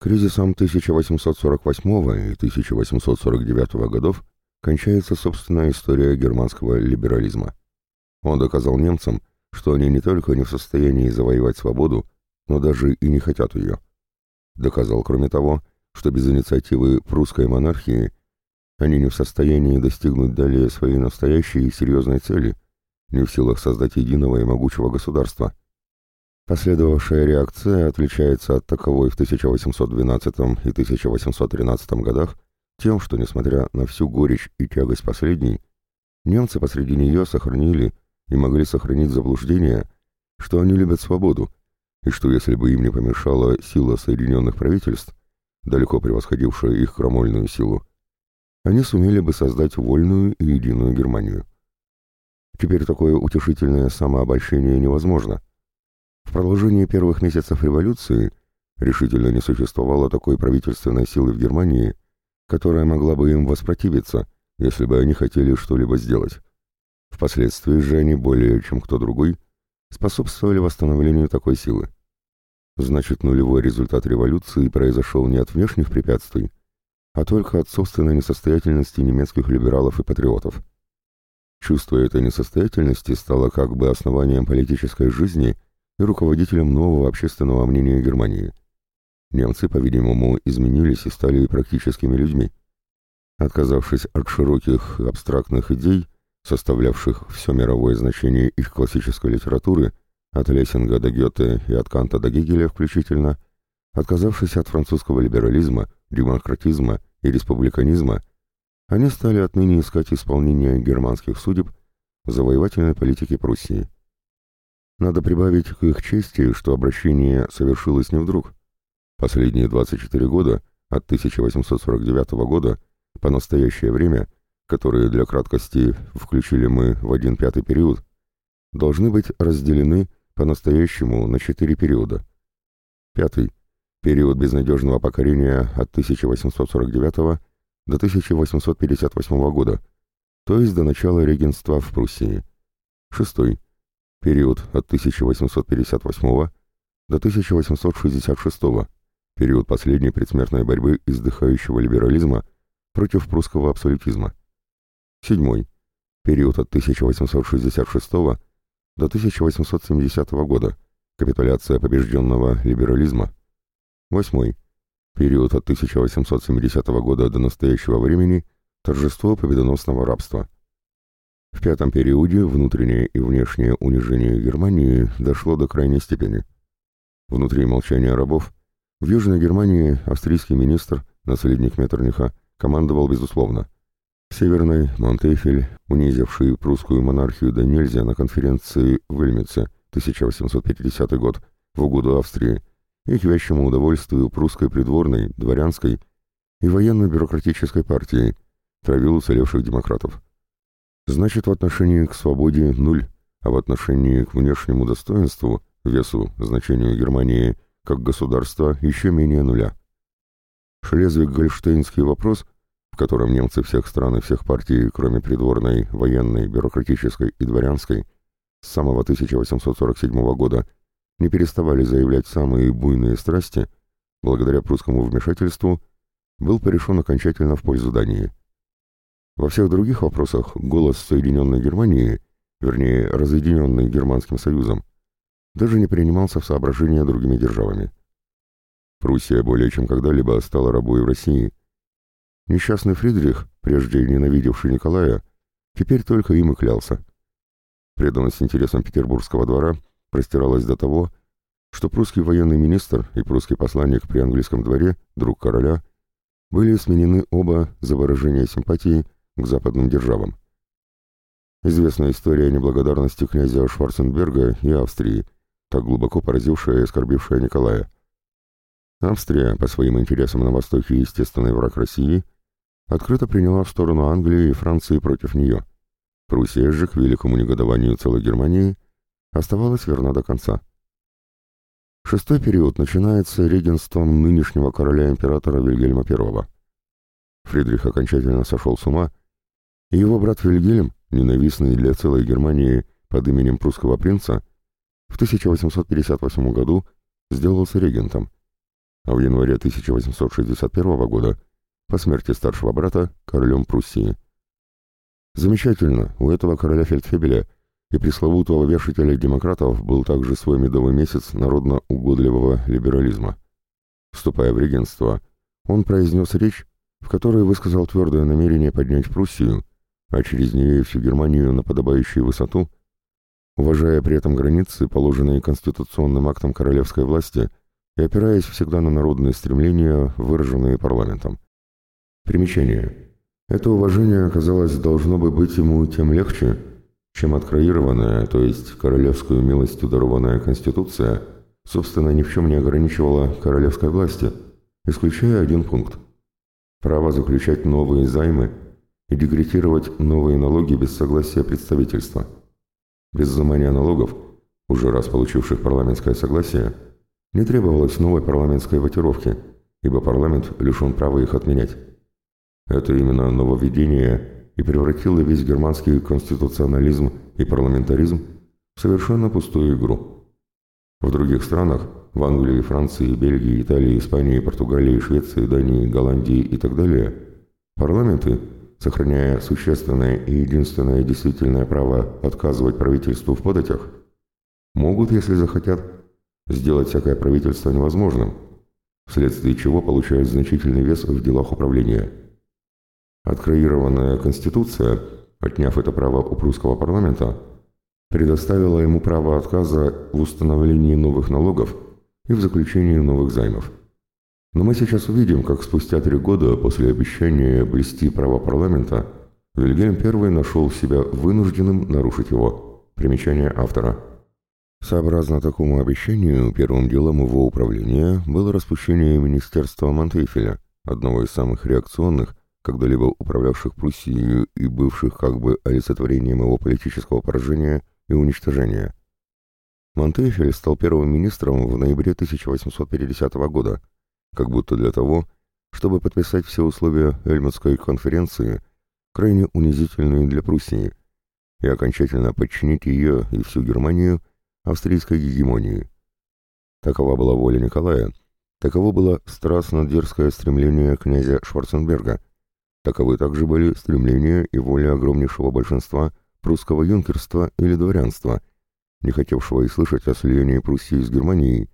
Кризисом 1848 и 1849 годов кончается собственная история германского либерализма. Он доказал немцам, что они не только не в состоянии завоевать свободу, но даже и не хотят ее. Доказал, кроме того, что без инициативы прусской монархии они не в состоянии достигнуть далее своей настоящей и серьезной цели, не в силах создать единого и могучего государства. Последовавшая реакция отличается от таковой в 1812 и 1813 годах тем, что, несмотря на всю горечь и тягость последней, немцы посреди нее сохранили и могли сохранить заблуждение, что они любят свободу, и что если бы им не помешала сила Соединенных правительств, далеко превосходившая их крамольную силу, они сумели бы создать вольную и единую Германию. Теперь такое утешительное самообольщение невозможно. В продолжении первых месяцев революции решительно не существовало такой правительственной силы в Германии, которая могла бы им воспротивиться, если бы они хотели что-либо сделать. Впоследствии же они более чем кто другой способствовали восстановлению такой силы. Значит, нулевой результат революции произошел не от внешних препятствий, а только от собственной несостоятельности немецких либералов и патриотов. Чувство этой несостоятельности стало как бы основанием политической жизни и руководителем нового общественного мнения Германии. Немцы, по-видимому, изменились и стали практическими людьми. Отказавшись от широких абстрактных идей, составлявших все мировое значение их классической литературы, от Лессинга до Гёте и от Канта до Гегеля включительно, отказавшись от французского либерализма, демократизма и республиканизма, они стали отныне искать исполнение германских судеб в завоевательной политике Пруссии. Надо прибавить к их чести, что обращение совершилось не вдруг. Последние 24 года, от 1849 года по настоящее время, которые для краткости включили мы в один пятый период, должны быть разделены по-настоящему на четыре периода. Пятый – период безнадежного покорения от 1849 до 1858 года, то есть до начала регенства в Пруссии. Шестой – период от 1858 до 1866 период последней предсмертной борьбы издыхающего либерализма против прусского абсолютизма. Седьмой – период от 1866 до 1870 года, капитуляция побежденного либерализма. Восьмой. Период от 1870 года до настоящего времени торжество победоносного рабства. В пятом периоде внутреннее и внешнее унижение Германии дошло до крайней степени. Внутри молчания рабов в Южной Германии австрийский министр, наследник Меттерниха, командовал безусловно. Северной Монтефель, унизивший прусскую монархию до нельзя на конференции в Эльмице 1850 год в угоду Австрии и к вящему удовольствию прусской придворной, дворянской и военно-бюрократической партии, травил уцелевших демократов. Значит, в отношении к свободе нуль, а в отношении к внешнему достоинству, весу, значению Германии как государства еще менее нуля. Шлезвиг-Гольштейнский вопрос в котором немцы всех стран и всех партий, кроме придворной, военной, бюрократической и дворянской, с самого 1847 года не переставали заявлять самые буйные страсти, благодаря прусскому вмешательству, был порешен окончательно в пользу Дании. Во всех других вопросах голос Соединенной Германии, вернее, разъединенный Германским Союзом, даже не принимался в соображения другими державами. Пруссия более чем когда-либо стала рабой в России – Несчастный Фридрих, прежде ненавидевший Николая, теперь только им и клялся. Преданность интересам петербургского двора простиралась до того, что прусский военный министр и прусский посланник при английском дворе, друг короля, были сменены оба за выражение симпатии к западным державам. Известна история неблагодарности князя Шварценберга и Австрии, так глубоко поразившая и оскорбившая Николая. Австрия, по своим интересам на Востоке естественный враг России, открыто приняла в сторону Англии и Франции против нее. Пруссия же, к великому негодованию целой Германии, оставалась верна до конца. Шестой период начинается регенством нынешнего короля-императора Вильгельма I. Фридрих окончательно сошел с ума, и его брат Вильгельм, ненавистный для целой Германии под именем прусского принца, в 1858 году сделался регентом. а в январе 1861 года по смерти старшего брата королем Пруссии. Замечательно, у этого короля Фельдфебеля и пресловутого вешателя демократов был также свой медовый месяц народно-угодливого либерализма. Вступая в регенство, он произнес речь, в которой высказал твердое намерение поднять Пруссию, а через нее и всю Германию на подобающую высоту, уважая при этом границы, положенные конституционным актом королевской власти, и опираясь всегда на народные стремления, выраженные парламентом. Примечание. Это уважение, казалось, должно бы быть ему тем легче, чем откроированная, то есть королевскую милостью дарованная Конституция, собственно, ни в чем не ограничивала королевской власти, исключая один пункт. Право заключать новые займы и декретировать новые налоги без согласия представительства. Без взимания налогов, уже раз получивших парламентское согласие, не требовалось новой парламентской ватировки, ибо парламент лишен права их отменять. Это именно нововведение и превратило весь германский конституционализм и парламентаризм в совершенно пустую игру. В других странах, в Англии, Франции, Бельгии, Италии, Испании, Португалии, Швеции, Дании, Голландии и так далее, парламенты, сохраняя существенное и единственное действительное право отказывать правительству в податях, могут, если захотят, сделать всякое правительство невозможным, вследствие чего получают значительный вес в делах управления – Откроированная Конституция, отняв это право у прусского парламента, предоставила ему право отказа в установлении новых налогов и в заключении новых займов. Но мы сейчас увидим, как спустя три года после обещания блести право парламента Вильгельм I нашел себя вынужденным нарушить его. Примечание автора. Сообразно такому обещанию, первым делом его управления было распущение Министерства Монтефеля, одного из самых реакционных когда-либо управлявших Пруссией и бывших как бы олицетворением его политического поражения и уничтожения. Монтефель стал первым министром в ноябре 1850 года, как будто для того, чтобы подписать все условия Эльмутской конференции, крайне унизительные для Пруссии, и окончательно подчинить ее и всю Германию австрийской гегемонии. Такова была воля Николая, таково было страстно дерзкое стремление князя Шварценберга – Таковы также были стремления и воля огромнейшего большинства прусского юнкерства или дворянства, не хотевшего и слышать о слиянии Пруссии с Германией,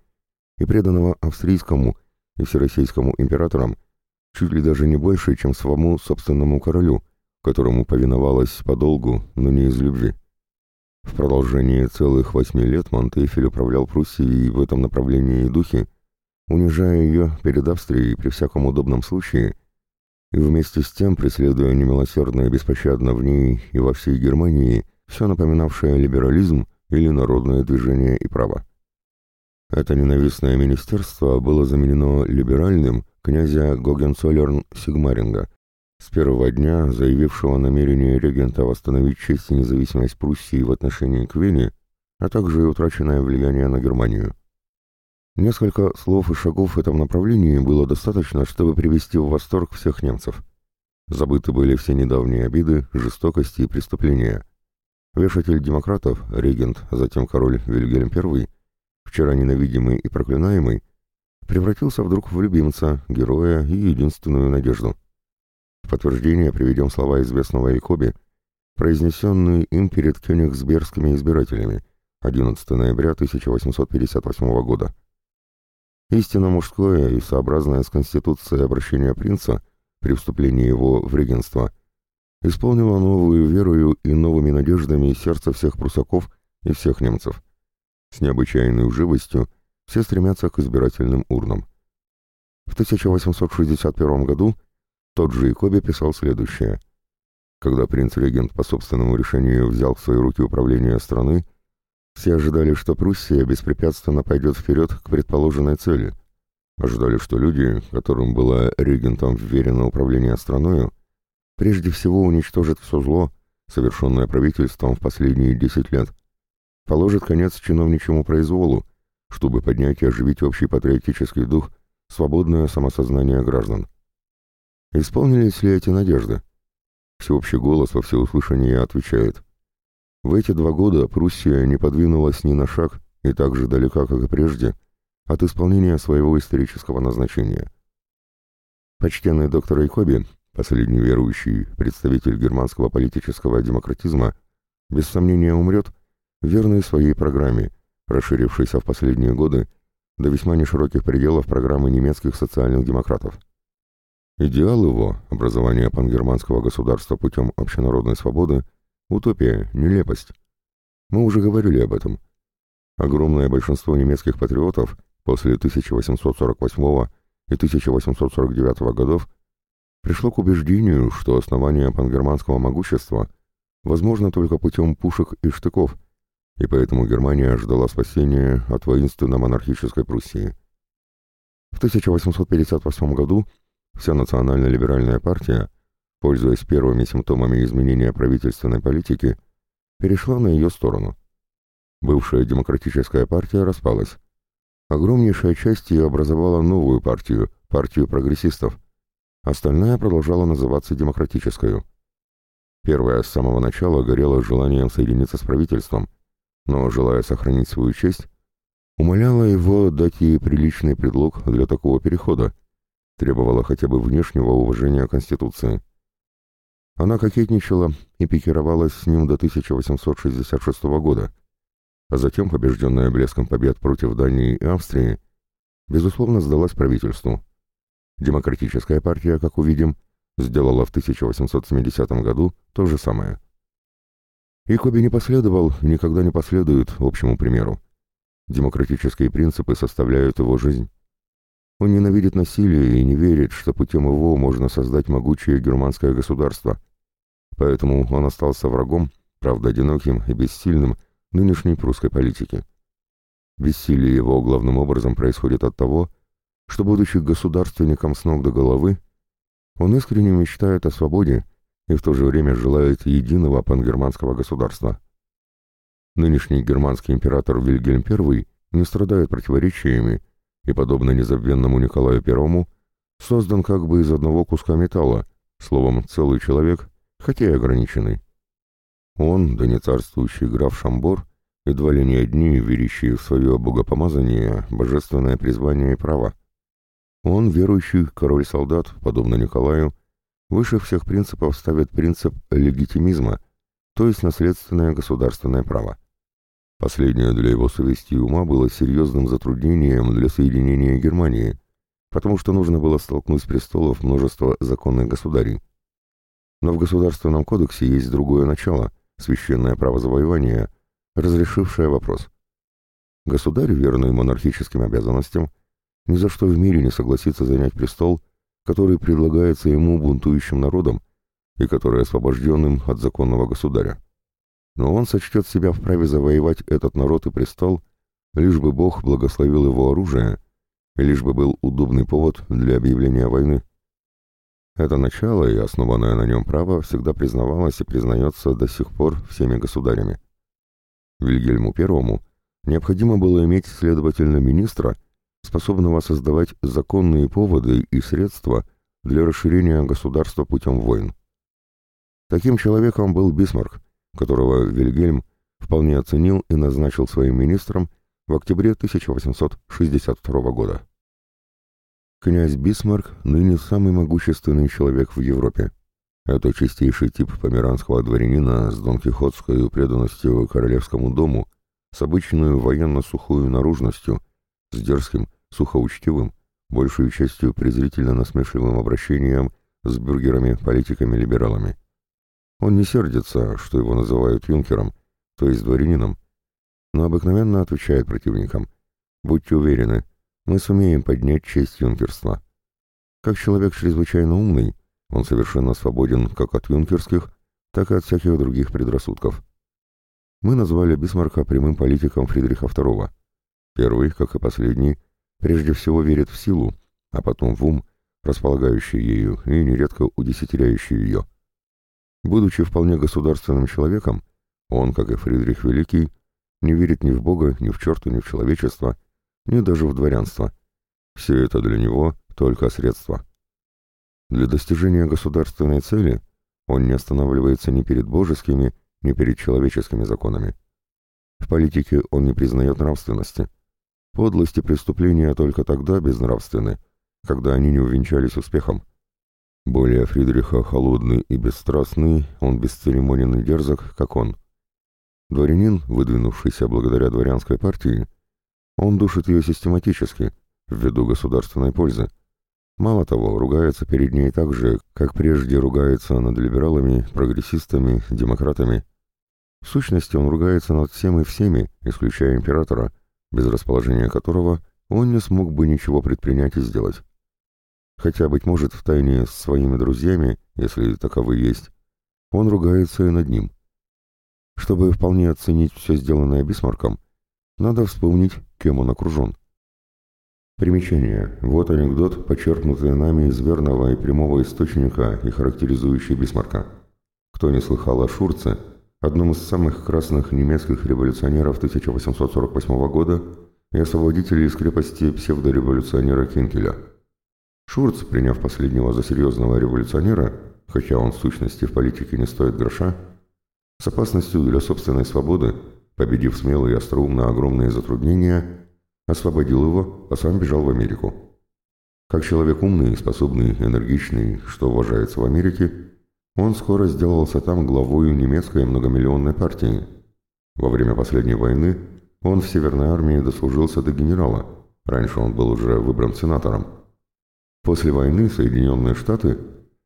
и преданного австрийскому и всероссийскому императорам чуть ли даже не больше, чем своему собственному королю, которому повиновалась подолгу, но не из любви. В продолжении целых восьми лет Монтефель управлял Пруссией в этом направлении и духе, унижая ее перед Австрией при всяком удобном случае и вместе с тем, преследуя немилосердно и беспощадно в ней и во всей Германии, все напоминавшее либерализм или народное движение и право. Это ненавистное министерство было заменено либеральным князя Гогенцоллерн Сигмаринга, с первого дня заявившего намерение регента восстановить честь и независимость Пруссии в отношении к Вене, а также и утраченное влияние на Германию. Несколько слов и шагов в этом направлении было достаточно, чтобы привести в восторг всех немцев. Забыты были все недавние обиды, жестокости и преступления. Вешатель демократов, регент, затем король Вильгельм I, вчера ненавидимый и проклинаемый, превратился вдруг в любимца, героя и единственную надежду. В подтверждение приведем слова известного Якоби, произнесенные им перед кёнигсбергскими избирателями 11 ноября 1858 года. Истинно мужское и сообразное с Конституцией обращение принца при вступлении его в регенство исполнило новую верою и новыми надеждами сердца всех прусаков и всех немцев. С необычайной живостью все стремятся к избирательным урнам. В 1861 году тот же Якоби писал следующее. Когда принц-регент по собственному решению взял в свои руки управление страны, все ожидали, что Пруссия беспрепятственно пойдет вперед к предположенной цели. Ожидали, что люди, которым было регентом вверено управление страною, прежде всего уничтожат все зло, совершенное правительством в последние десять лет, положит конец чиновничьему произволу, чтобы поднять и оживить общий патриотический дух, свободное самосознание граждан. Исполнились ли эти надежды? Всеобщий голос во всеуслышании отвечает – в эти два года Пруссия не подвинулась ни на шаг и так же далека, как и прежде, от исполнения своего исторического назначения. Почтенный доктор Айкоби, последний верующий представитель германского политического демократизма, без сомнения умрет, верный своей программе, расширившейся в последние годы до весьма нешироких пределов программы немецких социальных демократов. Идеал его, образование пангерманского государства путем общенародной свободы, утопия, нелепость. Мы уже говорили об этом. Огромное большинство немецких патриотов после 1848 и 1849 годов пришло к убеждению, что основание пангерманского могущества возможно только путем пушек и штыков, и поэтому Германия ждала спасения от воинственно-монархической Пруссии. В 1858 году вся национально-либеральная партия, пользуясь первыми симптомами изменения правительственной политики, перешла на ее сторону. Бывшая демократическая партия распалась. Огромнейшая часть ее образовала новую партию, партию прогрессистов. Остальная продолжала называться демократической. Первая с самого начала горела желанием соединиться с правительством, но, желая сохранить свою честь, умоляла его дать ей приличный предлог для такого перехода, требовала хотя бы внешнего уважения Конституции. Она кокетничала и пикировалась с ним до 1866 года, а затем, побежденная блеском побед против Дании и Австрии, безусловно сдалась правительству. Демократическая партия, как увидим, сделала в 1870 году то же самое. И Коби не последовал и никогда не последует общему примеру. Демократические принципы составляют его жизнь. Он ненавидит насилие и не верит, что путем его можно создать могучее германское государство. Поэтому он остался врагом, правда одиноким и бессильным, нынешней прусской политики. Бессилие его главным образом происходит от того, что, будучи государственником с ног до головы, он искренне мечтает о свободе и в то же время желает единого пангерманского государства. Нынешний германский император Вильгельм I не страдает противоречиями и, подобно незабвенному Николаю I, создан как бы из одного куска металла, словом, целый человек, хотя и ограниченный. Он, да не царствующий граф Шамбор, едва ли не одни, верящие в свое богопомазание, божественное призвание и право. Он, верующий король-солдат, подобно Николаю, выше всех принципов ставит принцип легитимизма, то есть наследственное государственное право. Последнее для его совести и ума было серьезным затруднением для соединения Германии, потому что нужно было столкнуть с престолов множество законных государей. Но в Государственном кодексе есть другое начало, священное право завоевания, разрешившее вопрос. Государь, верный монархическим обязанностям, ни за что в мире не согласится занять престол, который предлагается ему бунтующим народом и который освобожденным от законного государя. Но он сочтет себя вправе завоевать этот народ и престол, лишь бы Бог благословил его оружие, и лишь бы был удобный повод для объявления войны. Это начало и основанное на нем право всегда признавалось и признается до сих пор всеми государями. Вильгельму I необходимо было иметь, следовательно, министра, способного создавать законные поводы и средства для расширения государства путем войн. Таким человеком был Бисмарк, которого Вильгельм вполне оценил и назначил своим министром в октябре 1862 года. Князь Бисмарк ныне самый могущественный человек в Европе. Это чистейший тип померанского дворянина с донкихотской преданностью королевскому дому, с обычной военно-сухой наружностью, с дерзким, сухоучтивым, большей частью презрительно-насмешливым обращением с бюргерами, политиками, либералами. Он не сердится, что его называют юнкером, то есть дворянином, но обыкновенно отвечает противникам. «Будьте уверены, мы сумеем поднять честь юнкерства». Как человек чрезвычайно умный, он совершенно свободен как от юнкерских, так и от всяких других предрассудков. Мы назвали Бисмарка прямым политиком Фридриха II. Первый, как и последний, прежде всего верит в силу, а потом в ум, располагающий ею и нередко удесятеряющий ее. Будучи вполне государственным человеком, он, как и Фридрих Великий, не верит ни в Бога, ни в черту, ни в человечество, ни даже в дворянство. Все это для него только средства. Для достижения государственной цели он не останавливается ни перед божескими, ни перед человеческими законами. В политике он не признает нравственности. Подлость и преступления только тогда безнравственны, когда они не увенчались успехом. Более Фридриха холодный и бесстрастный, он бесцеремонен и дерзок, как он. Дворянин, выдвинувшийся благодаря дворянской партии, он душит ее систематически, ввиду государственной пользы. Мало того, ругается перед ней так же, как прежде ругается над либералами, прогрессистами, демократами. В сущности, он ругается над всем и всеми, исключая императора, без расположения которого он не смог бы ничего предпринять и сделать. Хотя, быть может, в тайне с своими друзьями, если таковы есть, он ругается и над ним. Чтобы вполне оценить все сделанное Бисмарком, надо вспомнить, кем он окружен. Примечание. Вот анекдот, подчеркнутый нами из верного и прямого источника и характеризующий Бисмарка. Кто не слыхал о Шурце, одном из самых красных немецких революционеров 1848 года и освободителей из крепости псевдореволюционера Кинкеля. Шурц, приняв последнего за серьезного революционера, хотя он в сущности в политике не стоит гроша, с опасностью для собственной свободы, победив смело и остроумно огромные затруднения, освободил его, а сам бежал в Америку. Как человек умный, способный, энергичный, что уважается в Америке, он скоро сделался там главою немецкой многомиллионной партии. Во время последней войны он в Северной армии дослужился до генерала, раньше он был уже выбран сенатором. После войны Соединенные Штаты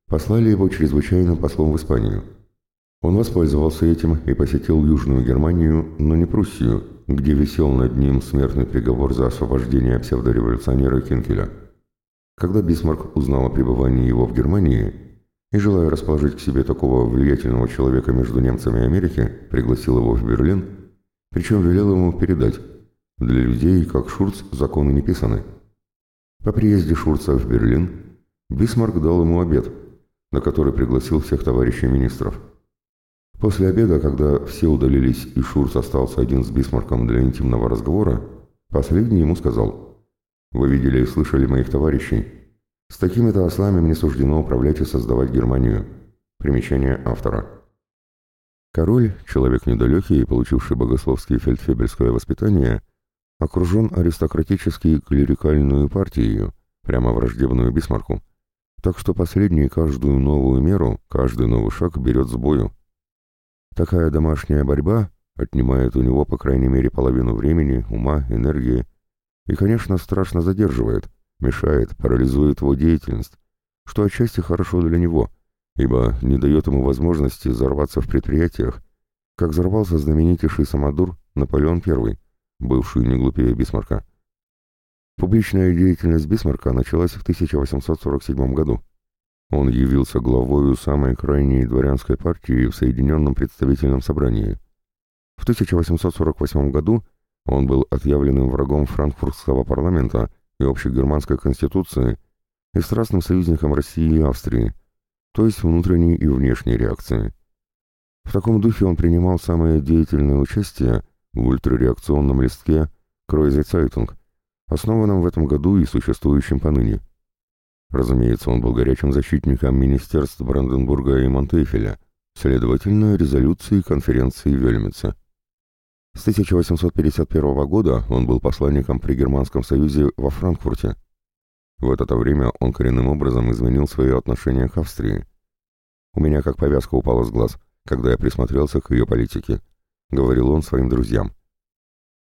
послали его чрезвычайным послом в Испанию. Он воспользовался этим и посетил Южную Германию, но не Пруссию, где висел над ним смертный приговор за освобождение псевдореволюционера Кинкеля. Когда Бисмарк узнал о пребывании его в Германии, и, желая расположить к себе такого влиятельного человека между немцами Америки, пригласил его в Берлин, причем велел ему передать, для людей, как Шурц, законы не писаны. По приезде Шурца в Берлин Бисмарк дал ему обед, на который пригласил всех товарищей министров. После обеда, когда все удалились и Шурц остался один с Бисмарком для интимного разговора, последний ему сказал, «Вы видели и слышали моих товарищей, с такими-то ослами мне суждено управлять и создавать Германию. Примечание автора. Король, человек недалекий и получивший богословское фельдфебельское воспитание, окружен аристократически клерикальную партией, прямо враждебную Бисмарку. Так что последний каждую новую меру, каждый новый шаг берет с бою. Такая домашняя борьба отнимает у него по крайней мере половину времени, ума, энергии и, конечно, страшно задерживает, мешает, парализует его деятельность, что отчасти хорошо для него, ибо не дает ему возможности взорваться в предприятиях, как взорвался знаменитейший самодур Наполеон I, бывший не глупее Бисмарка. Публичная деятельность Бисмарка началась в 1847 году. Он явился главою самой крайней дворянской партии в Соединенном представительном собрании. В 1848 году он был отъявленным врагом франкфуртского парламента и общегерманской конституции и страстным союзником России и Австрии, то есть внутренней и внешней реакции. В таком духе он принимал самое деятельное участие в ультрареакционном листке «Кройзе Цайтунг», основанном в этом году и существующем поныне. Разумеется, он был горячим защитником министерств Бранденбурга и Мантейфеля, следовательно, резолюции конференции в Ольмюце. С 1851 года он был посланником при Германском союзе во Франкфурте. В это время он коренным образом изменил свое отношение к Австрии. «У меня как повязка упала с глаз, когда я присмотрелся к ее политике», — говорил он своим друзьям.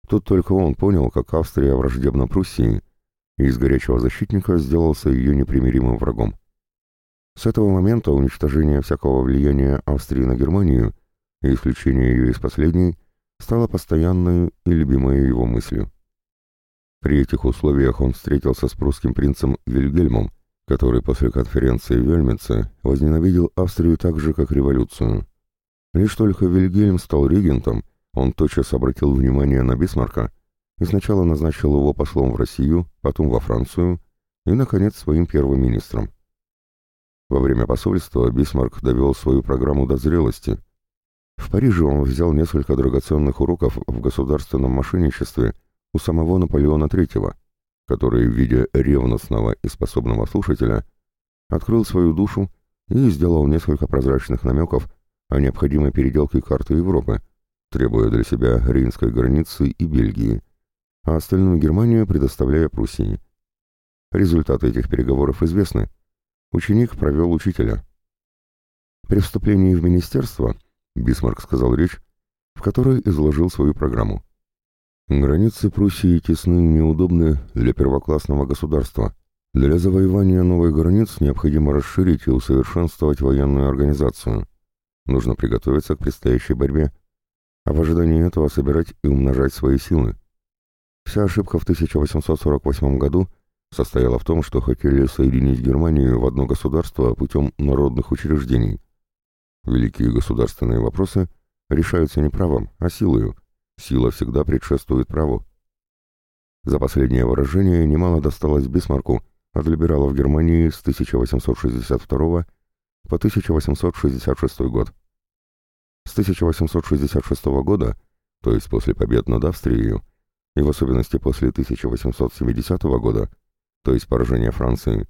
Тут только он понял, как Австрия враждебна Пруссии, и из горячего защитника сделался ее непримиримым врагом. С этого момента уничтожение всякого влияния Австрии на Германию и исключение ее из последней — стала постоянной и любимой его мыслью. При этих условиях он встретился с прусским принцем Вильгельмом, который после конференции в Вельмице возненавидел Австрию так же, как революцию. Лишь только Вильгельм стал регентом, он тотчас обратил внимание на Бисмарка и сначала назначил его послом в Россию, потом во Францию и, наконец, своим первым министром. Во время посольства Бисмарк довел свою программу до зрелости – в Париже он взял несколько драгоценных уроков в государственном мошенничестве у самого Наполеона III, который, в виде ревностного и способного слушателя, открыл свою душу и сделал несколько прозрачных намеков о необходимой переделке карты Европы, требуя для себя Рейнской границы и Бельгии, а остальную Германию предоставляя Пруссии. Результаты этих переговоров известны. Ученик провел учителя. При вступлении в министерство Бисмарк сказал речь, в которой изложил свою программу. Границы Пруссии тесны и неудобны для первоклассного государства. Для завоевания новых границ необходимо расширить и усовершенствовать военную организацию. Нужно приготовиться к предстоящей борьбе, а в ожидании этого собирать и умножать свои силы. Вся ошибка в 1848 году состояла в том, что хотели соединить Германию в одно государство путем народных учреждений. Великие государственные вопросы решаются не правом, а силою. Сила всегда предшествует праву. За последнее выражение немало досталось Бисмарку от либералов Германии с 1862 по 1866 год. С 1866 года, то есть после побед над Австрией, и в особенности после 1870 года, то есть поражения Франции,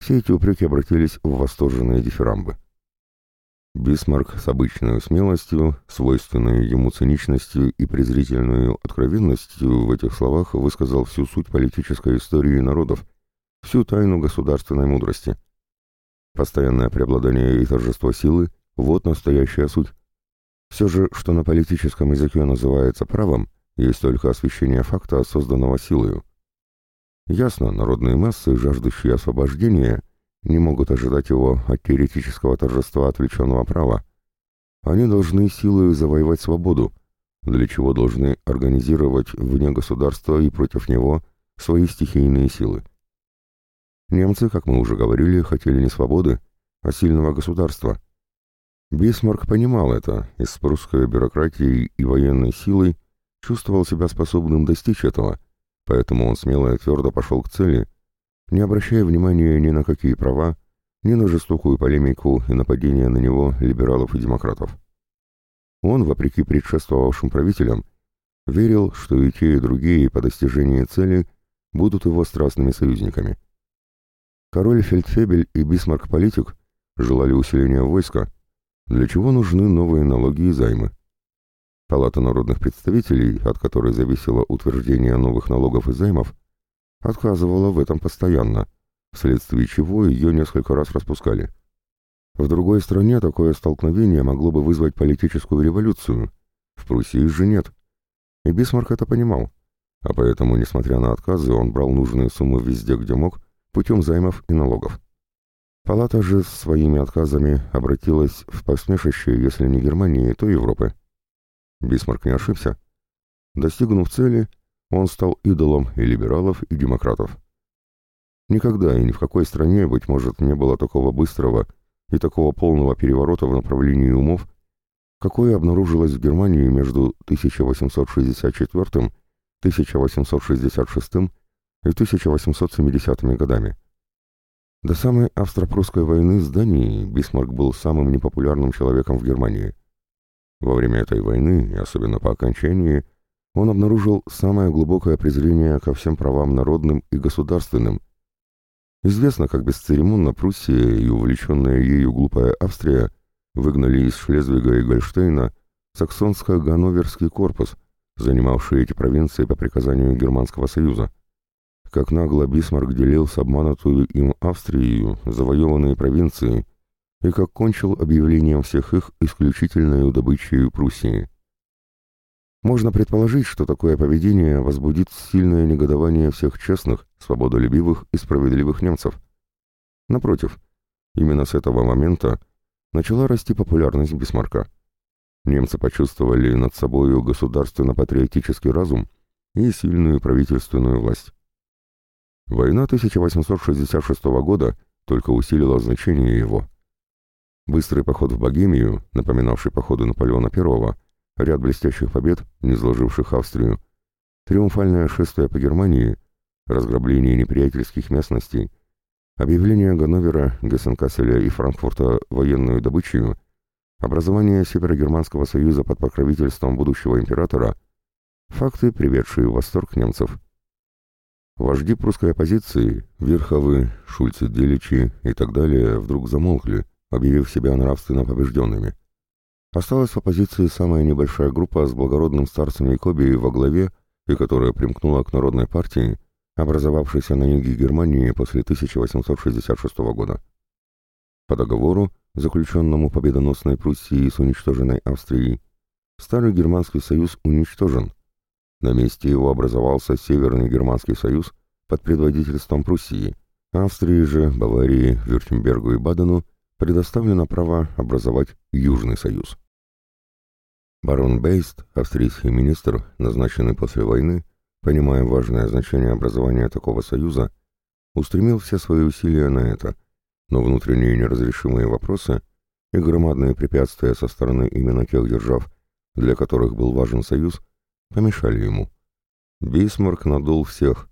все эти упреки обратились в восторженные дифирамбы. Бисмарк с обычной смелостью, свойственной ему циничностью и презрительной откровенностью в этих словах высказал всю суть политической истории народов, всю тайну государственной мудрости. Постоянное преобладание и торжество силы – вот настоящая суть. Все же, что на политическом языке называется правом, есть только освещение факта, созданного силою. Ясно, народные массы, жаждущие освобождения, не могут ожидать его от теоретического торжества отвлеченного права. Они должны силой завоевать свободу, для чего должны организировать вне государства и против него свои стихийные силы. Немцы, как мы уже говорили, хотели не свободы, а сильного государства. Бисмарк понимал это и с прусской бюрократией и военной силой чувствовал себя способным достичь этого, поэтому он смело и твердо пошел к цели – не обращая внимания ни на какие права, ни на жестокую полемику и нападение на него либералов и демократов. Он, вопреки предшествовавшим правителям, верил, что и те, и другие по достижении цели будут его страстными союзниками. Король Фельдфебель и Бисмарк-политик желали усиления войска, для чего нужны новые налоги и займы. Палата народных представителей, от которой зависело утверждение новых налогов и займов, отказывала в этом постоянно, вследствие чего ее несколько раз распускали. В другой стране такое столкновение могло бы вызвать политическую революцию. В Пруссии же нет. И Бисмарк это понимал. А поэтому, несмотря на отказы, он брал нужные суммы везде, где мог, путем займов и налогов. Палата же с своими отказами обратилась в посмешище, если не Германии, то Европы. Бисмарк не ошибся. Достигнув цели, он стал идолом и либералов, и демократов. Никогда и ни в какой стране, быть может, не было такого быстрого и такого полного переворота в направлении умов, какое обнаружилось в Германии между 1864, 1866 и 1870 годами. До самой Австро-Прусской войны с Данией Бисмарк был самым непопулярным человеком в Германии. Во время этой войны, и особенно по окончании, он обнаружил самое глубокое презрение ко всем правам народным и государственным. Известно, как бесцеремонно Пруссия и увлеченная ею глупая Австрия выгнали из Шлезвига и Гольштейна саксонско-ганноверский корпус, занимавший эти провинции по приказанию Германского союза. Как нагло Бисмарк делил с обманутую им Австрией завоеванные провинции и как кончил объявлением всех их исключительной добычей Пруссии. Можно предположить, что такое поведение возбудит сильное негодование всех честных, свободолюбивых и справедливых немцев. Напротив, именно с этого момента начала расти популярность Бисмарка. Немцы почувствовали над собою государственно-патриотический разум и сильную правительственную власть. Война 1866 года только усилила значение его. Быстрый поход в Богемию, напоминавший походы Наполеона I, ряд блестящих побед, не сложивших Австрию, триумфальное шествие по Германии, разграбление неприятельских местностей, объявление Ганновера, Гессенкасселя и Франкфурта военную добычей, образование Северогерманского союза под покровительством будущего императора – факты, приведшие в восторг немцев. Вожди прусской оппозиции, Верховы, Шульцы-Деличи и так далее вдруг замолкли, объявив себя нравственно побежденными – Осталась в оппозиции самая небольшая группа с благородным старцем Якобией во главе и которая примкнула к Народной партии, образовавшейся на юге Германии после 1866 года. По договору, заключенному победоносной Пруссией с уничтоженной Австрией, Старый Германский союз уничтожен. На месте его образовался Северный Германский союз под предводительством Пруссии. Австрии же, Баварии, Вюртембергу и Бадену предоставлено право образовать Южный союз. Барон Бейст, австрийский министр, назначенный после войны, понимая важное значение образования такого союза, устремил все свои усилия на это, но внутренние неразрешимые вопросы и громадные препятствия со стороны именно тех держав, для которых был важен союз, помешали ему. Бисмарк надул всех,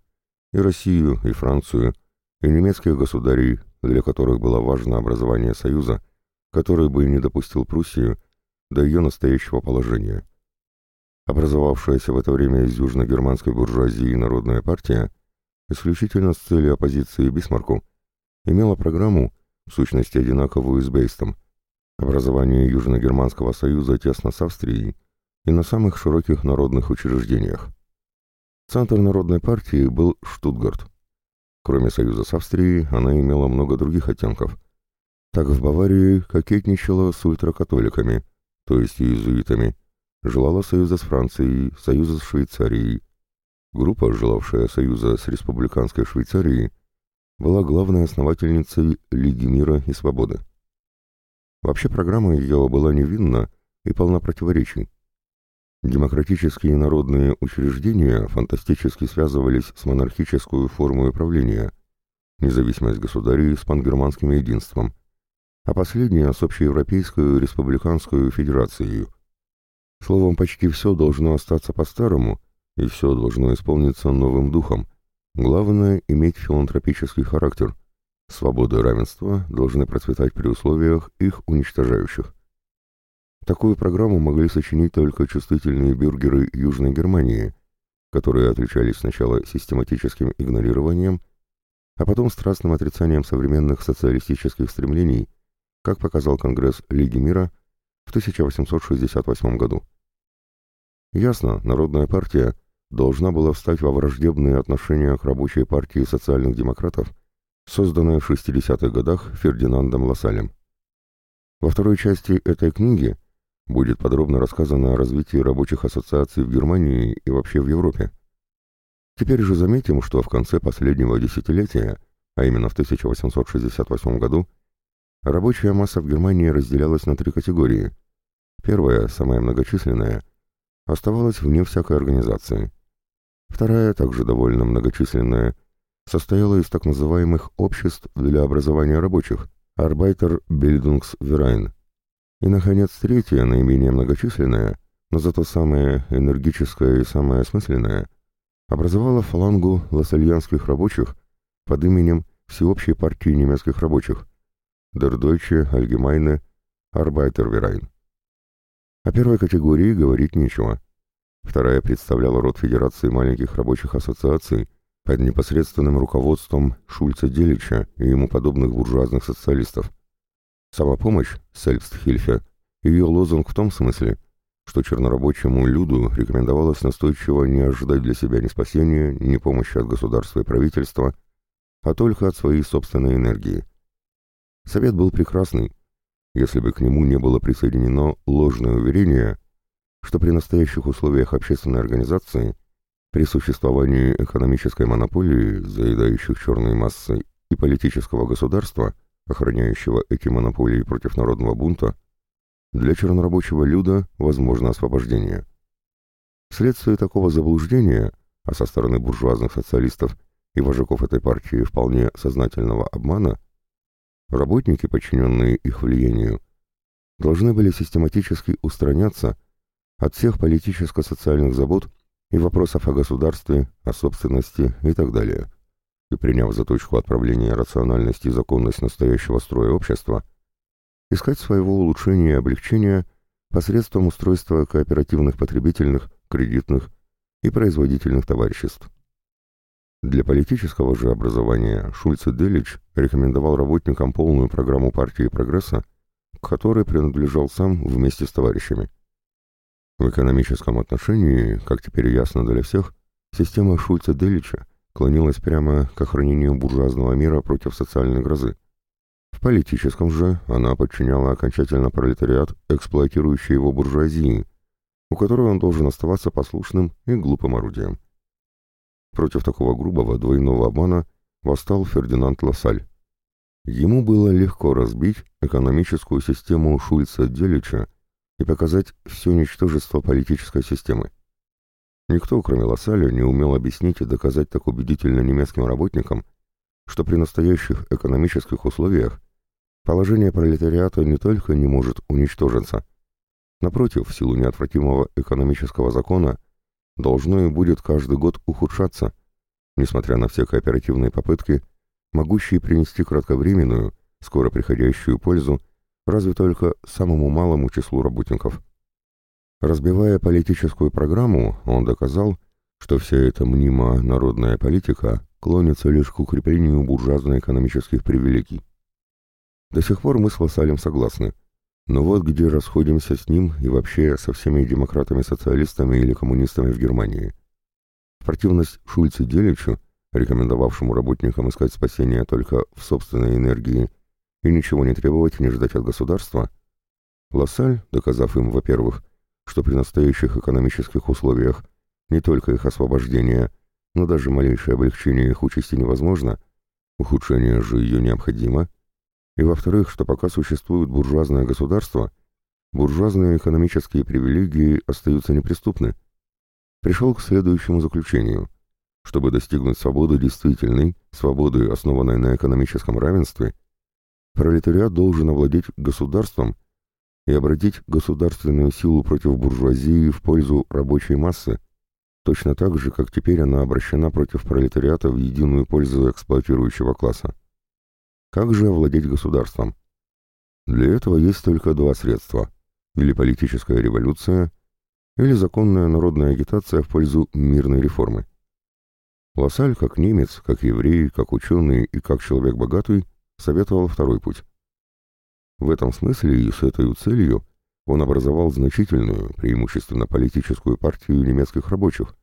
и Россию, и Францию, и немецких государей, для которых было важно образование союза, который бы не допустил Пруссию до ее настоящего положения. Образовавшаяся в это время из южно-германской буржуазии Народная партия, исключительно с целью оппозиции Бисмарку, имела программу, в сущности одинаковую с Бейстом, образование Южно-Германского союза тесно с Австрией и на самых широких народных учреждениях. Центр Народной партии был Штутгарт. Кроме союза с Австрией, она имела много других оттенков. Так в Баварии кокетничала с ультракатоликами, то есть иезуитами, желала союза с Францией, союза с Швейцарией. Группа, желавшая союза с республиканской Швейцарией, была главной основательницей Лиги мира и свободы. Вообще программа ее была невинна и полна противоречий. Демократические народные учреждения фантастически связывались с монархической формой управления, независимость государей с пангерманским единством, а последнее с общеевропейскую республиканскую федерацией. Словом, почти все должно остаться по-старому, и все должно исполниться новым духом. Главное — иметь филантропический характер — Свобода и равенство должны процветать при условиях их уничтожающих. Такую программу могли сочинить только чувствительные бюргеры Южной Германии, которые отличались сначала систематическим игнорированием, а потом страстным отрицанием современных социалистических стремлений, как показал Конгресс Лиги мира в 1868 году. Ясно, Народная партия должна была встать во враждебные отношения к рабочей партии социальных демократов, созданная в 60-х годах Фердинандом Лассалем. Во второй части этой книги будет подробно рассказано о развитии рабочих ассоциаций в Германии и вообще в Европе. Теперь же заметим, что в конце последнего десятилетия, а именно в 1868 году, рабочая масса в Германии разделялась на три категории. Первая, самая многочисленная, оставалась вне всякой организации. Вторая, также довольно многочисленная, состояла из так называемых обществ для образования рабочих Arbeiter Bildungsverein. И, наконец, третья, наименее многочисленная, но зато самая энергическая и самая осмысленная, образовала фалангу лассальянских рабочих под именем Всеобщей партии немецких рабочих Der Deutsche Allgemeine Arbeiterverein. О первой категории говорить нечего. Вторая представляла род Федерации маленьких рабочих ассоциаций, под непосредственным руководством Шульца Делича и ему подобных буржуазных социалистов. Самопомощь, Сельстхильфе, ее лозунг в том смысле, что чернорабочему люду рекомендовалось настойчиво не ожидать для себя ни спасения, ни помощи от государства и правительства, а только от своей собственной энергии. Совет был прекрасный, если бы к нему не было присоединено ложное уверение, что при настоящих условиях общественной организации – при существовании экономической монополии, заедающих черные массы, и политического государства, охраняющего эти монополии против народного бунта, для чернорабочего люда возможно освобождение. Вследствие такого заблуждения, а со стороны буржуазных социалистов и вожаков этой партии вполне сознательного обмана, работники, подчиненные их влиянию, должны были систематически устраняться от всех политическо-социальных забот и вопросов о государстве, о собственности и так далее. И приняв за точку отправления рациональность и законность настоящего строя общества, искать своего улучшения и облегчения посредством устройства кооперативных потребительных, кредитных и производительных товариществ. Для политического же образования Шульц и Делич рекомендовал работникам полную программу партии прогресса, к которой принадлежал сам вместе с товарищами. В экономическом отношении, как теперь ясно для всех, Система Шульца-Делича клонилась прямо к охранению буржуазного мира против социальной грозы. В политическом же она подчиняла окончательно пролетариат, эксплуатирующий его буржуазии, у которой он должен оставаться послушным и глупым орудием. Против такого грубого двойного обмана восстал Фердинанд Лассаль. Ему было легко разбить экономическую систему Шульца-Делича и показать все ничтожество политической системы. Никто, кроме Лассаля, не умел объяснить и доказать так убедительно немецким работникам, что при настоящих экономических условиях положение пролетариата не только не может уничтожиться, напротив, в силу неотвратимого экономического закона, должно и будет каждый год ухудшаться, несмотря на все кооперативные попытки, могущие принести кратковременную, скоро приходящую пользу разве только самому малому числу работников. Разбивая политическую программу, он доказал, что вся эта мнимо народная политика клонится лишь к укреплению буржуазно-экономических привилегий. До сих пор мы с Лассалем согласны, но вот где расходимся с ним и вообще со всеми демократами-социалистами или коммунистами в Германии. Противность Шульцу Деличу, рекомендовавшему работникам искать спасения только в собственной энергии и ничего не требовать не ждать от государства, Лассаль, доказав им, во-первых, что при настоящих экономических условиях не только их освобождение, но даже малейшее облегчение их участи невозможно, ухудшение же ее необходимо, и во-вторых, что пока существует буржуазное государство, буржуазные экономические привилегии остаются неприступны, пришел к следующему заключению. Чтобы достигнуть свободы действительной, свободы, основанной на экономическом равенстве, пролетариат должен овладеть государством и обратить государственную силу против буржуазии в пользу рабочей массы, точно так же, как теперь она обращена против пролетариата в единую пользу эксплуатирующего класса. Как же овладеть государством? Для этого есть только два средства – или политическая революция, или законная народная агитация в пользу мирной реформы. Лассаль, как немец, как еврей, как ученый и как человек богатый, советовал второй путь – в этом смысле и с этой целью он образовал значительную, преимущественно политическую партию немецких рабочих,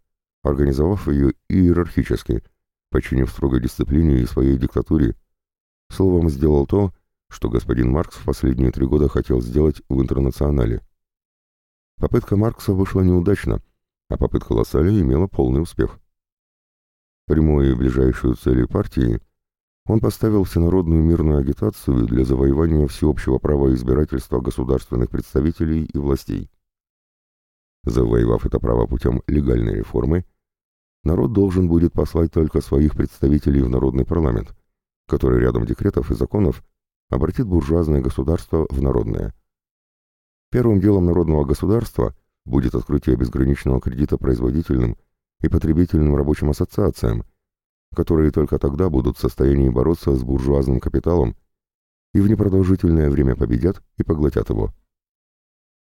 организовав ее иерархически, подчинив строгой дисциплине и своей диктатуре, словом, сделал то, что господин Маркс в последние три года хотел сделать в интернационале. Попытка Маркса вышла неудачно, а попытка Лассаля имела полный успех. Прямой и ближайшую целью партии – он поставил всенародную мирную агитацию для завоевания всеобщего права избирательства государственных представителей и властей. Завоевав это право путем легальной реформы, народ должен будет послать только своих представителей в народный парламент, который рядом декретов и законов обратит буржуазное государство в народное. Первым делом народного государства будет открытие безграничного кредита производительным и потребительным рабочим ассоциациям, которые только тогда будут в состоянии бороться с буржуазным капиталом и в непродолжительное время победят и поглотят его.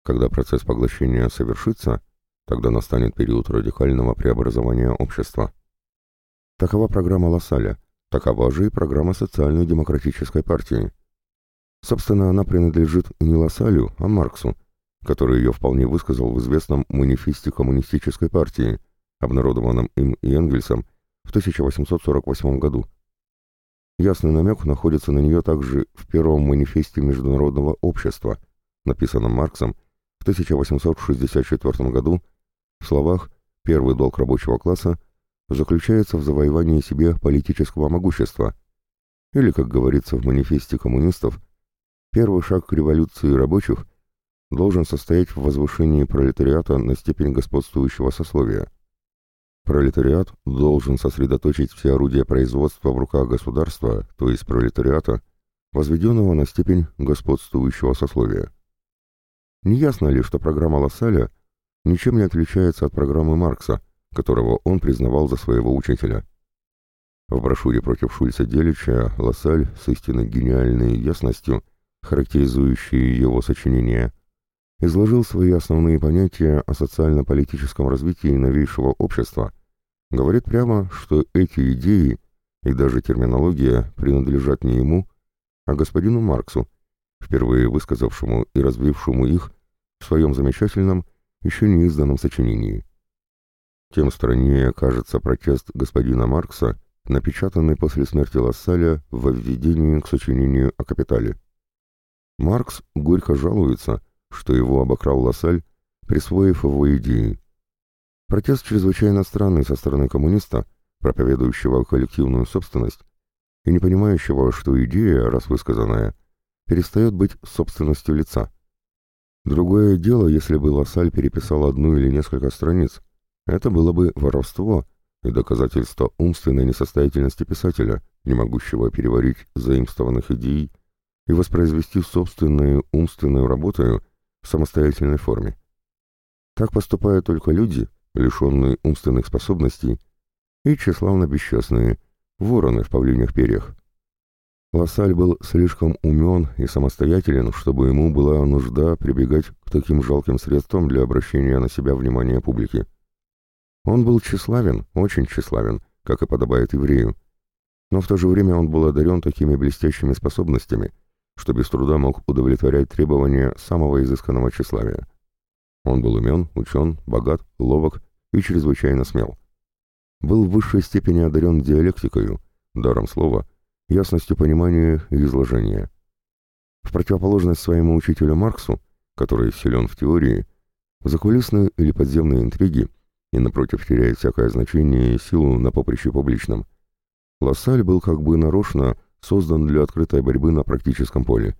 Когда процесс поглощения совершится, тогда настанет период радикального преобразования общества. Такова программа Лассаля, такова же и программа социально-демократической партии. Собственно, она принадлежит не Лассалю, а Марксу, который ее вполне высказал в известном манифесте коммунистической партии, обнародованном им и Энгельсом в 1848 году. Ясный намек находится на нее также в первом манифесте Международного общества, написанном Марксом в 1864 году, в словах «Первый долг рабочего класса заключается в завоевании себе политического могущества», или, как говорится в манифесте коммунистов, первый шаг к революции рабочих должен состоять в возвышении пролетариата на степень господствующего сословия. Пролетариат должен сосредоточить все орудия производства в руках государства, то есть пролетариата, возведенного на степень господствующего сословия. Неясно ли, что программа Лассаля ничем не отличается от программы Маркса, которого он признавал за своего учителя. В брошюре против Шульца Делича Лассаль с истинно гениальной ясностью, характеризующей его сочинения, изложил свои основные понятия о социально-политическом развитии новейшего общества, говорит прямо, что эти идеи и даже терминология принадлежат не ему, а господину Марксу, впервые высказавшему и развившему их в своем замечательном, еще не изданном сочинении. Тем страннее кажется протест господина Маркса, напечатанный после смерти Лассаля в введении к сочинению о капитале. Маркс горько жалуется, что его обокрал Лассаль, присвоив его идеи. Протест чрезвычайно странный со стороны коммуниста, проповедующего коллективную собственность, и не понимающего, что идея, раз высказанная, перестает быть собственностью лица. Другое дело, если бы Лассаль переписал одну или несколько страниц. Это было бы воровство и доказательство умственной несостоятельности писателя, не могущего переварить заимствованных идей и воспроизвести собственную умственную работу в самостоятельной форме. Так поступают только люди, лишенные умственных способностей, и тщеславно бесчестные, вороны в павлинях перьях. Лассаль был слишком умен и самостоятелен, чтобы ему была нужда прибегать к таким жалким средствам для обращения на себя внимания публики. Он был тщеславен, очень тщеславен, как и подобает еврею, но в то же время он был одарен такими блестящими способностями, что без труда мог удовлетворять требования самого изысканного тщеславия. Он был умен, учен, богат, ловок и чрезвычайно смел. Был в высшей степени одарен диалектикою, даром слова, ясностью понимания и изложения. В противоположность своему учителю Марксу, который силен в теории, закулисные или подземные интриги и, напротив, теряет всякое значение и силу на поприще публичном, Лассаль был как бы нарочно создан для открытой борьбы на практическом поле.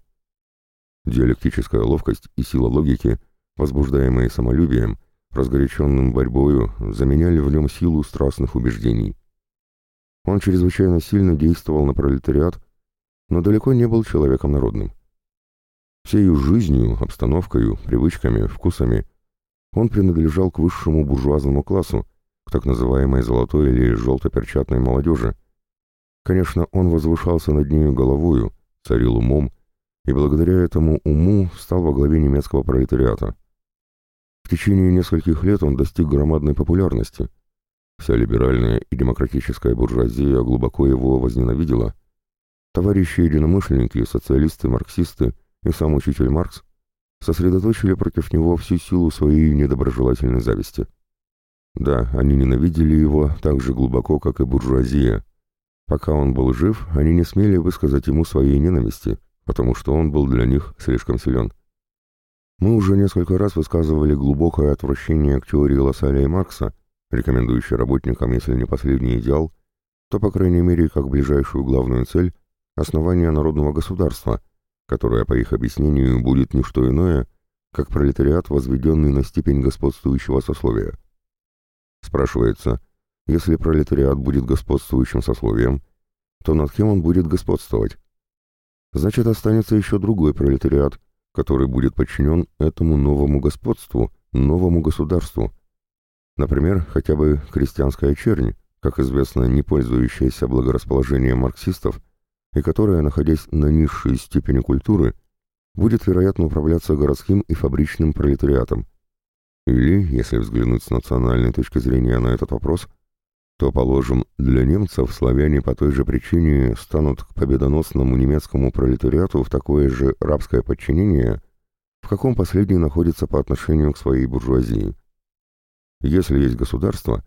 Диалектическая ловкость и сила логики, возбуждаемые самолюбием, разгоряченным борьбою, заменяли в нем силу страстных убеждений. Он чрезвычайно сильно действовал на пролетариат, но далеко не был человеком народным. Всею жизнью, обстановкой, привычками, вкусами он принадлежал к высшему буржуазному классу, к так называемой золотой или желто-перчатной молодежи, Конечно, он возвышался над нею головою, царил умом, и благодаря этому уму стал во главе немецкого пролетариата. В течение нескольких лет он достиг громадной популярности. Вся либеральная и демократическая буржуазия глубоко его возненавидела. Товарищи-единомышленники, социалисты, марксисты и сам учитель Маркс сосредоточили против него всю силу своей недоброжелательной зависти. Да, они ненавидели его так же глубоко, как и буржуазия, Пока он был жив, они не смели высказать ему своей ненависти, потому что он был для них слишком силен. Мы уже несколько раз высказывали глубокое отвращение к теории Лассаля и Маркса, рекомендующей работникам, если не последний идеал, то, по крайней мере, как ближайшую главную цель – основание народного государства, которое, по их объяснению, будет не что иное, как пролетариат, возведенный на степень господствующего сословия. Спрашивается, если пролетариат будет господствующим сословием, то над кем он будет господствовать? Значит, останется еще другой пролетариат, который будет подчинен этому новому господству, новому государству. Например, хотя бы крестьянская чернь, как известно, не пользующаяся благорасположением марксистов, и которая, находясь на низшей степени культуры, будет, вероятно, управляться городским и фабричным пролетариатом. Или, если взглянуть с национальной точки зрения на этот вопрос, то, положим, для немцев славяне по той же причине станут к победоносному немецкому пролетариату в такое же рабское подчинение, в каком последний находится по отношению к своей буржуазии. Если есть государство,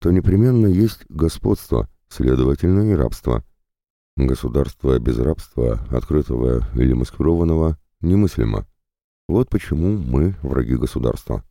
то непременно есть господство, следовательно и рабство. Государство без рабства, открытого или маскированного, немыслимо. Вот почему мы враги государства.